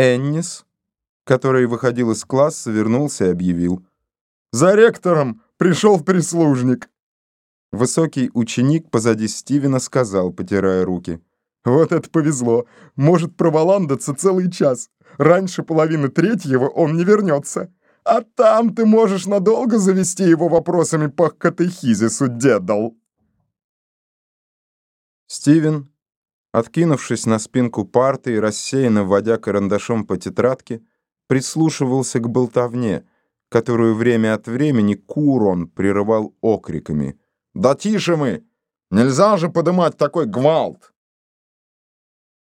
Эннис, который выходил из класса, вернулся и объявил. «За ректором пришел прислужник!» Высокий ученик позади Стивена сказал, потирая руки. «Вот это повезло! Может проволандаться целый час. Раньше половины третьего он не вернется. А там ты можешь надолго завести его вопросами по катехизису, дедал!» Стивен, откинувшись на спинку парты и рассеянно водя карандашом по тетрадке, прислушивался к болтовне, которую время от времени Курон прерывал окриками. «Да тише мы! Нельзя же подымать такой гвалт!»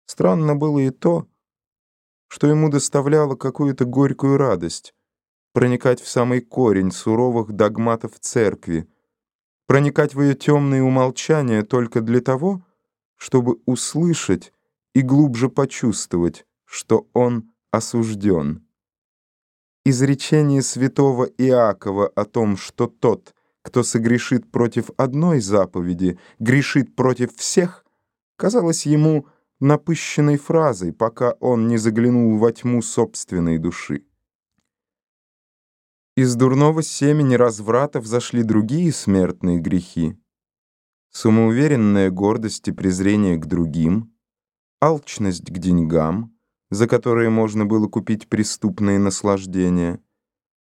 Странно было и то, что ему доставляло какую-то горькую радость проникать в самый корень суровых догматов церкви, проникать в ее темные умолчания только для того, чтобы услышать и глубже почувствовать, что он осужден. Изречение святого Иакова о том, что тот, кто согрешит против одной заповеди, грешит против всех, казалось ему напыщенной фразой, пока он не заглянул во тьму собственной души. Из дурного семени разврата взошли другие смертные грехи. Самоуверенная гордость и презрение к другим, алчность к деньгам, за которые можно было купить преступные наслаждения,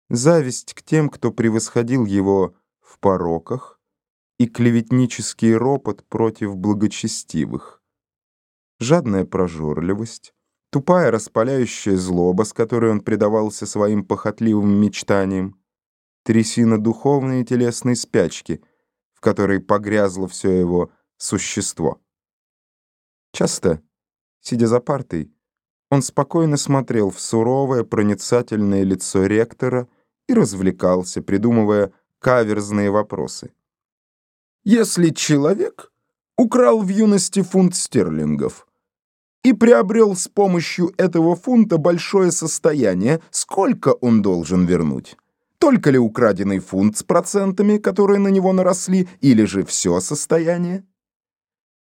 зависть к тем, кто превосходил его в пороках, и клеветнический ропот против благочестивых, жадная прожорливость, тупая распаляющая злоба, с которой он предавался своим похотливым мечтаниям, трясина духовной и телесной спячки, в которой погрязло все его существо. Часто, сидя за партой, он спокойно смотрел в суровое проницательное лицо ректора и развлекался, придумывая каверзные вопросы. «Если человек украл в юности фунт стерлингов и приобрел с помощью этого фунта большое состояние, сколько он должен вернуть? Только ли украденный фунт с процентами, которые на него наросли, или же все состояние?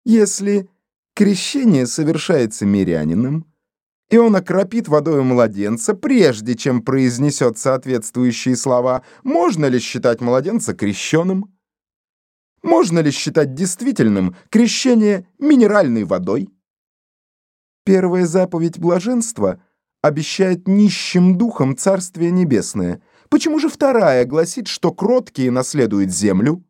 Если крещение совершается мирянином, и он окропит водой младенца, прежде чем произнесет соответствующие слова, можно ли считать младенца крещенным? Можно ли считать действительным крещение минеральной водой? Первая заповедь блаженства обещает нищим духом Царствие Небесное. Почему же вторая гласит, что кроткие наследуют землю?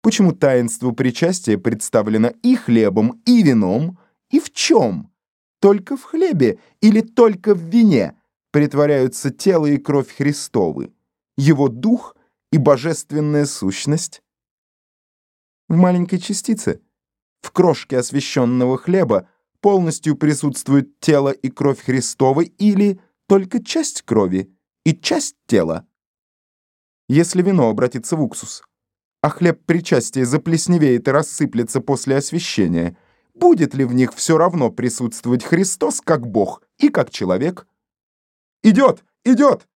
Почему таинство причастия представлено и хлебом, и вином, и в чем? только в хлебе или только в вине притворяются тело и кровь Христовы, его дух и божественная сущность? В маленькой частице, в крошке освященного хлеба, полностью присутствует тело и кровь Христовы или только часть крови и часть тела? Если вино обратится в уксус, а хлеб причастия заплесневеет и рассыплется после освящения – будет ли в них все равно присутствовать Христос как Бог и как человек? «Идет! Идет!»